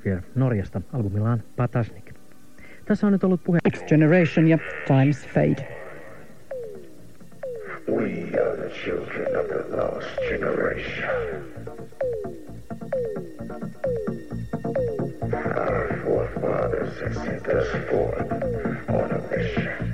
Atmosphere Norjasta albumillaan Patasnik. Tässä on nyt ollut puhe Next Generation ja Times Fade. We are the children of the lost generation. Our forefathers have sent us forth on a mission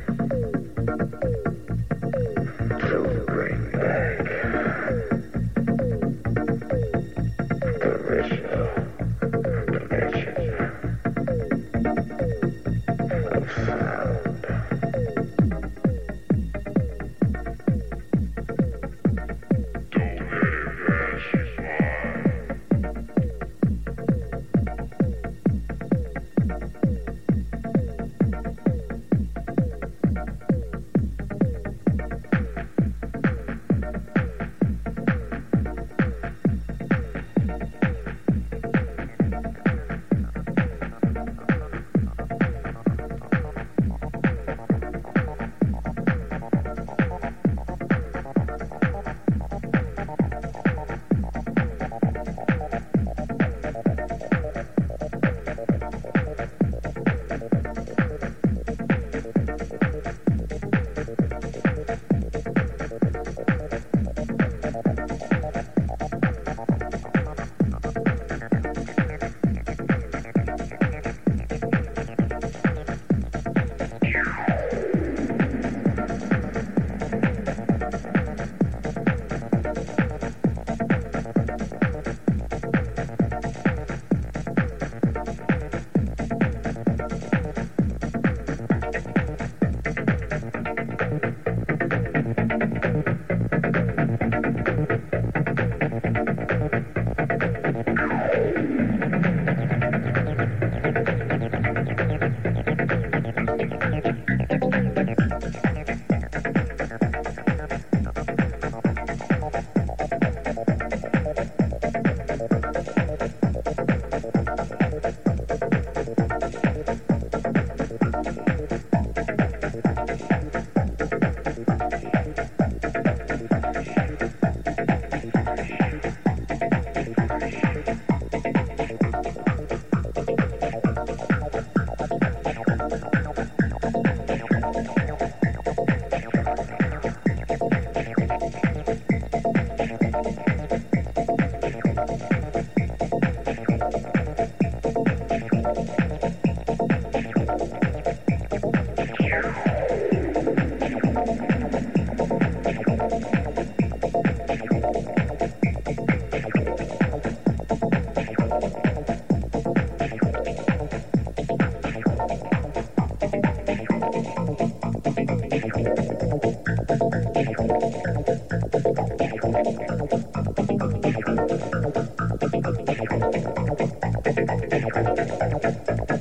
どこ?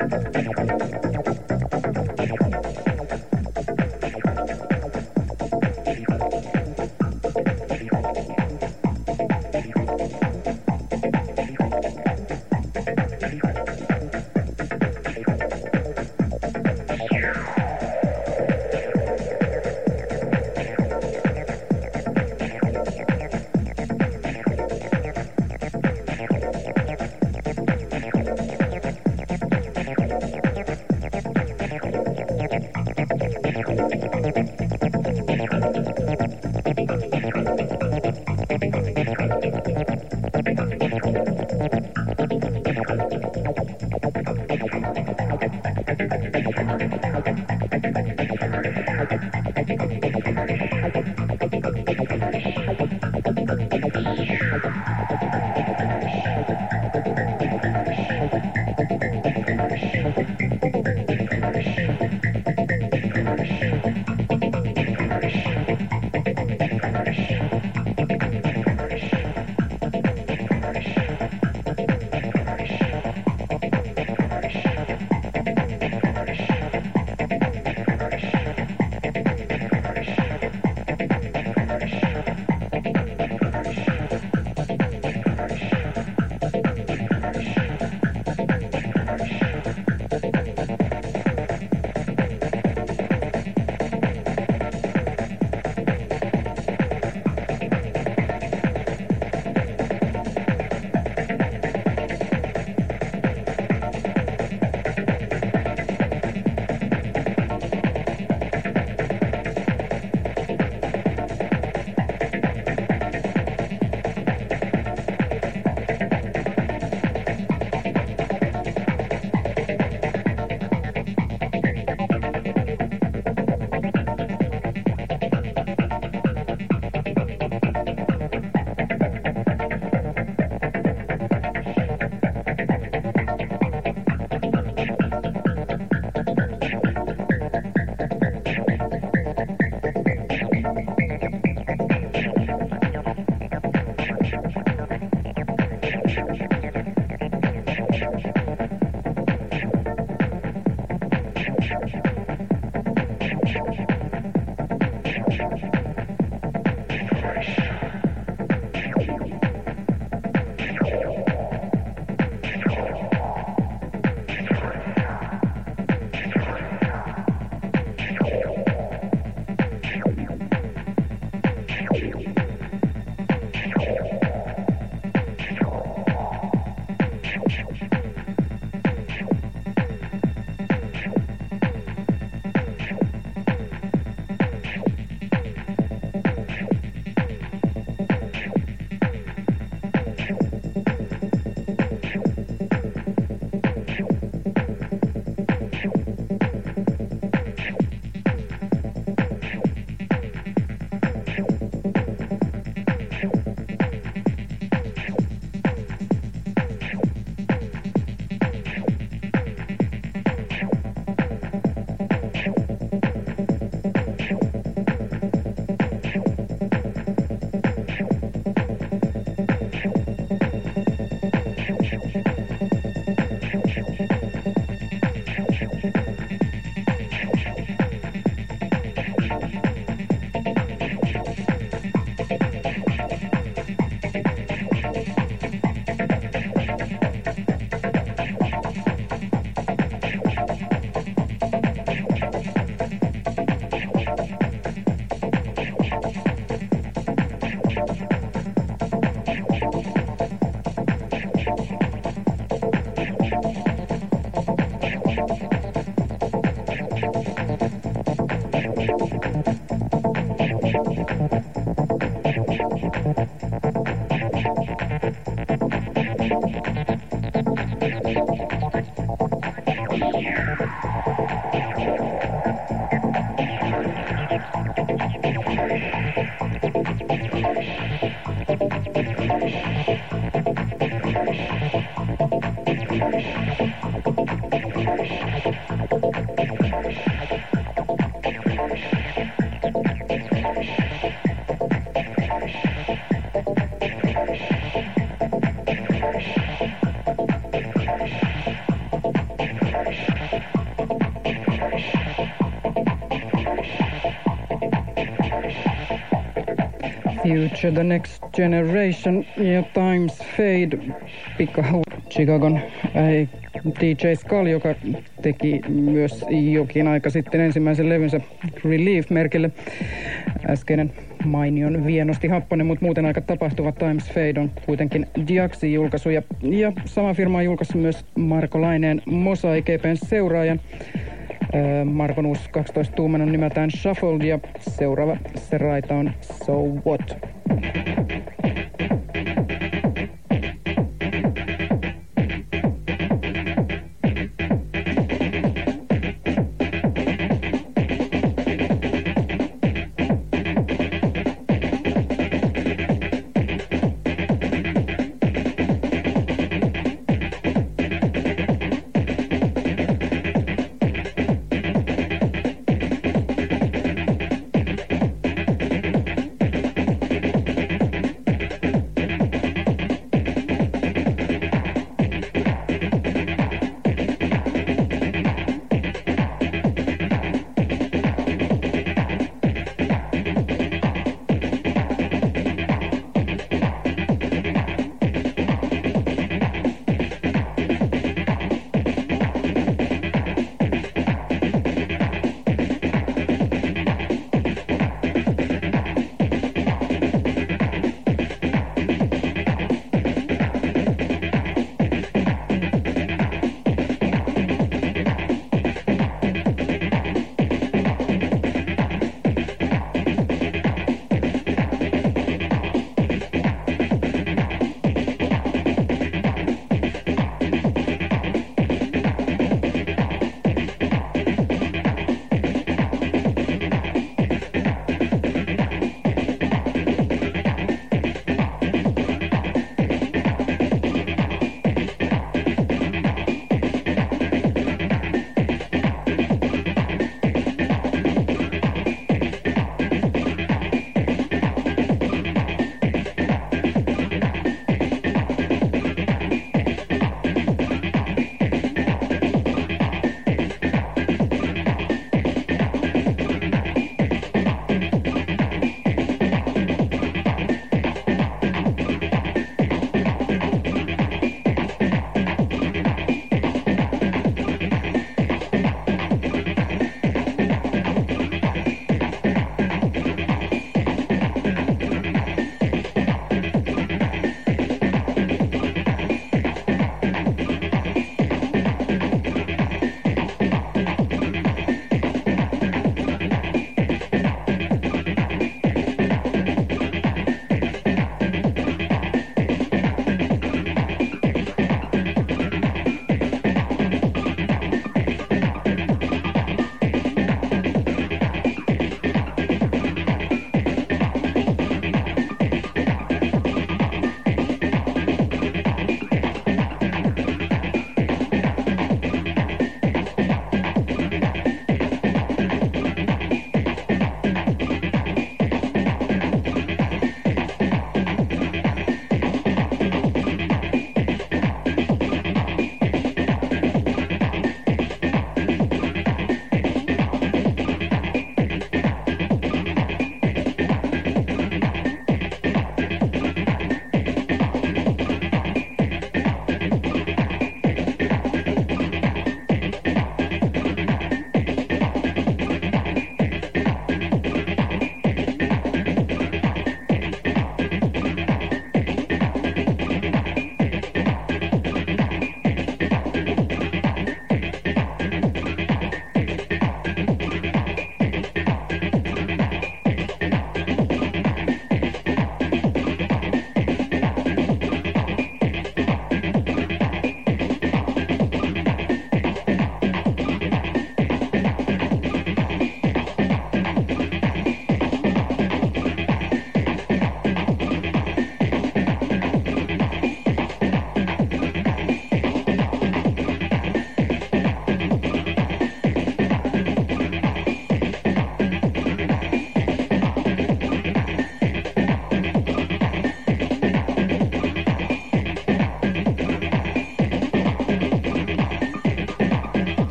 Future, The Next Generation ja Times Fade, Pika Chicagon äh, DJ Skull, joka teki myös jokin aika sitten ensimmäisen levynsä Relief-merkille. Äskeinen mainion vienosti happonen, mutta muuten aika tapahtuva Times Fade on kuitenkin Diaxin julkaisu. Ja, ja sama firma on julkaissut myös Marko Laineen Mosaikepen seuraajan. Markon uusi 12 tuuman on nimeltään Shuffled ja seuraava se raita on So What.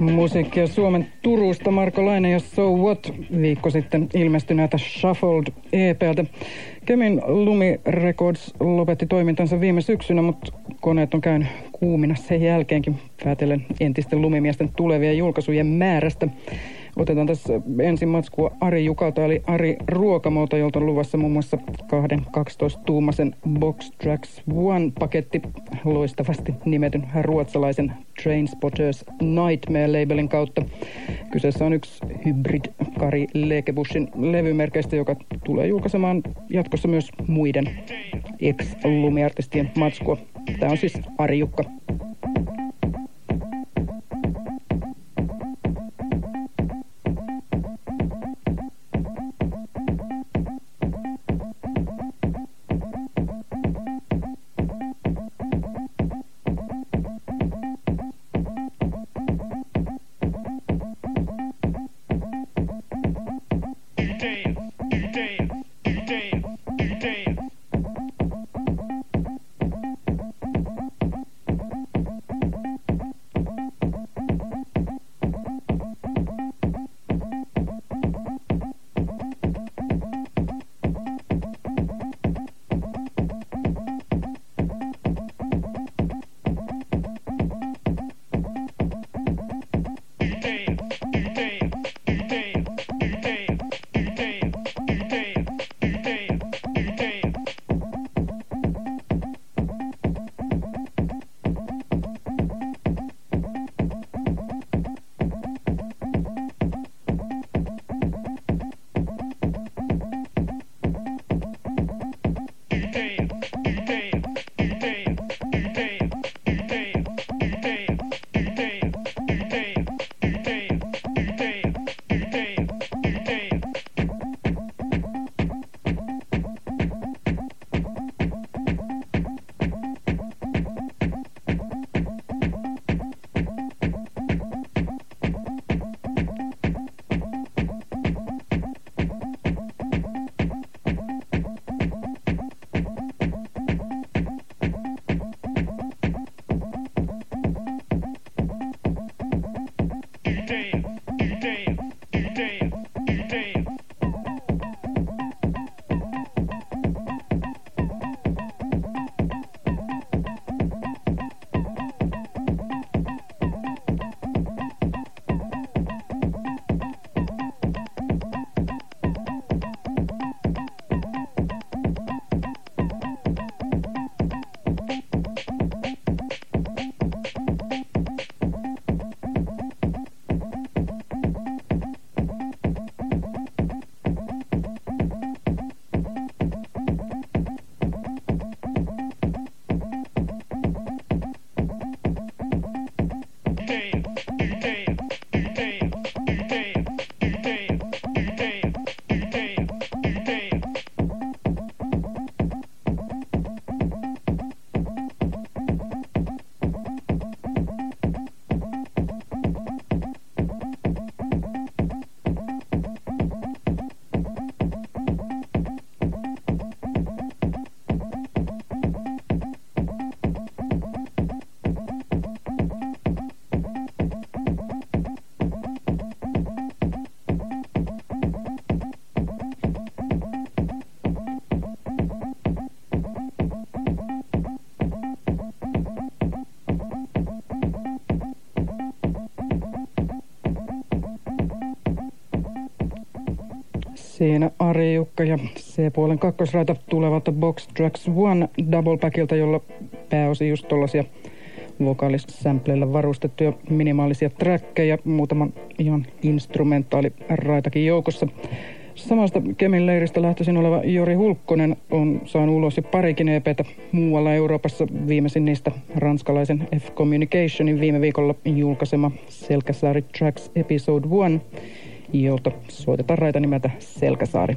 Musiikkia Suomen Turusta Marko Laine ja So What viikko sitten ilmestyneeltä Shuffled EPltä. Kemin Lumi Records lopetti toimintansa viime syksynä, mutta koneet on käynyt kuumina sen jälkeenkin päätellen entisten lumimiesten tulevien julkaisujen määrästä. Otetaan tässä ensin matskua Ari Jukalta, eli Ari Ruokamolta, jolta on luvassa muun muassa kahden 12-tuumaisen Box Tracks One-paketti loistavasti nimetyn ruotsalaisen Trainspotters Nightmare-labelin kautta. Kyseessä on yksi hybrid Kari Lekebushin levymerkeistä, joka tulee julkaisemaan jatkossa myös muiden ex-lumiartistien matskua. Tämä on siis Ari Jukka. Siinä Ari Jukka ja C-puolen kakkosraita tulevat Box Tracks One double packilta, jolla pääosin just tollasia vokaalisampleilla varustettuja minimaalisia trackeja, muutaman ihan instrumentaali raitakin joukossa. Samasta Kemin leiristä lähtöisin oleva Jori Hulkkonen on saanut ulos jo parikin EPtä muualla Euroopassa. Viimeisin niistä ranskalaisen F Communicationin viime viikolla julkaisema Selkäsaari Tracks Episode 1 jolta soitetaan raita nimeltä Selkäsaari.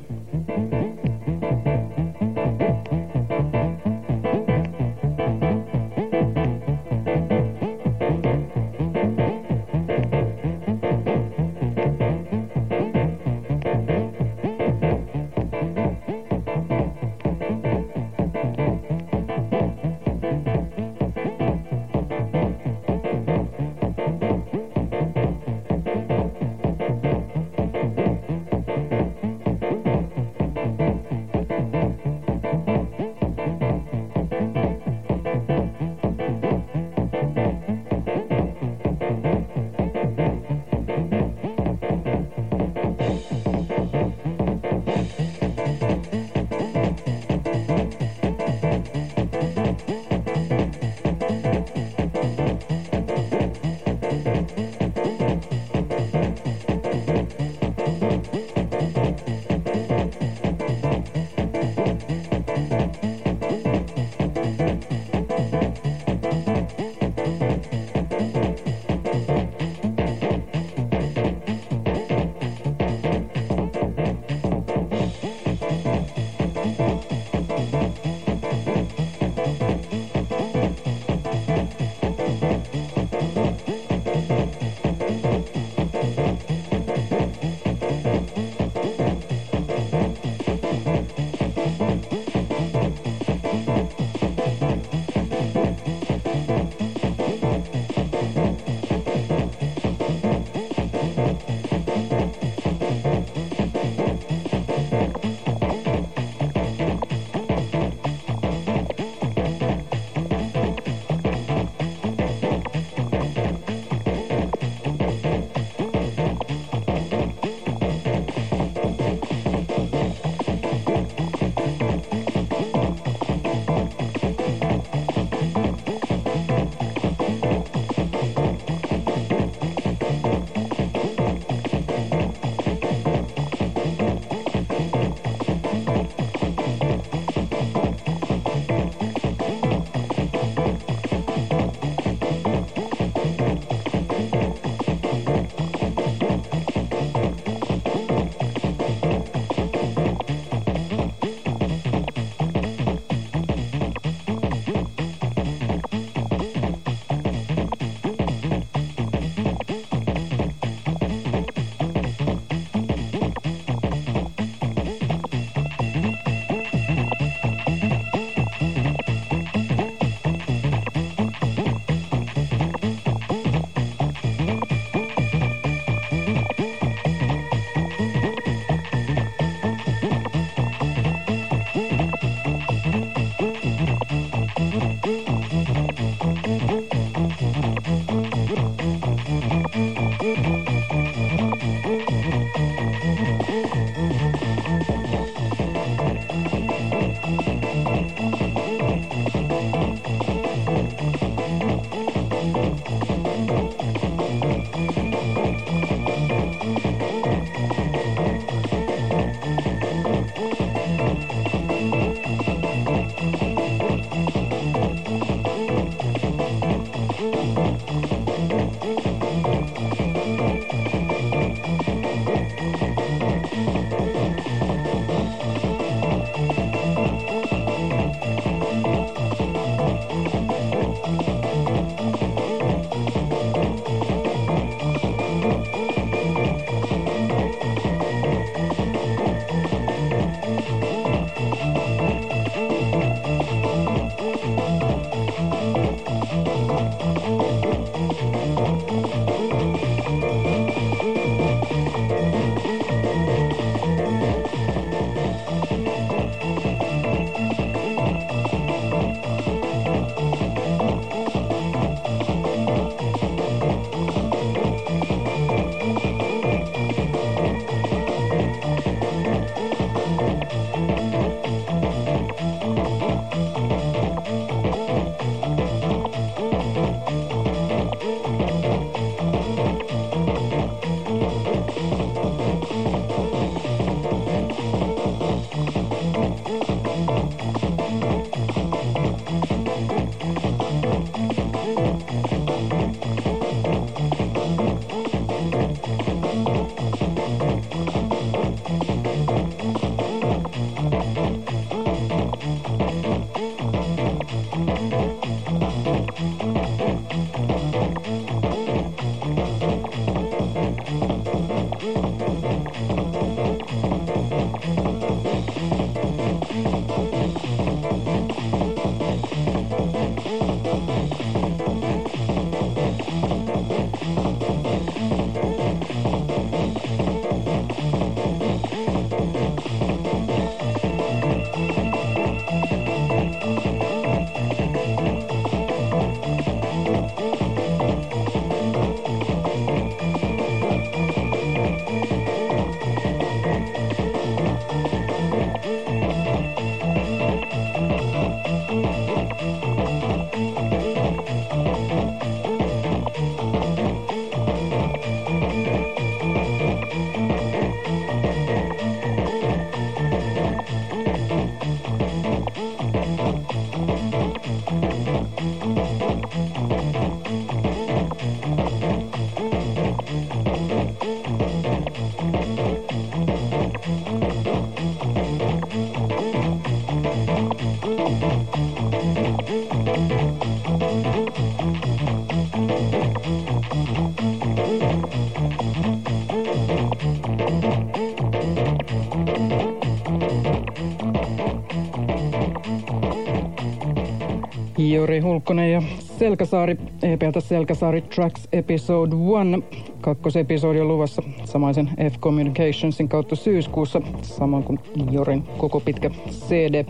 Jori Hulkkonen ja Selkäsaari, EPltä Selkäsaari Tracks Episode 1. Kakkosepisodi on luvassa samaisen F Communicationsin kautta syyskuussa, samoin kuin Jorin koko pitkä CD.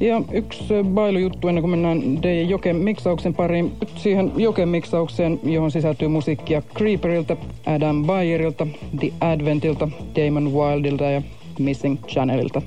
Ja yksi bailujuttu ennen kuin mennään DJ Joken miksauksen pariin. Siihen Joken miksaukseen, johon sisältyy musiikkia Creeperilta, Adam Bayerilta, The Adventilta, Damon Wildilta ja Missing Channelilta.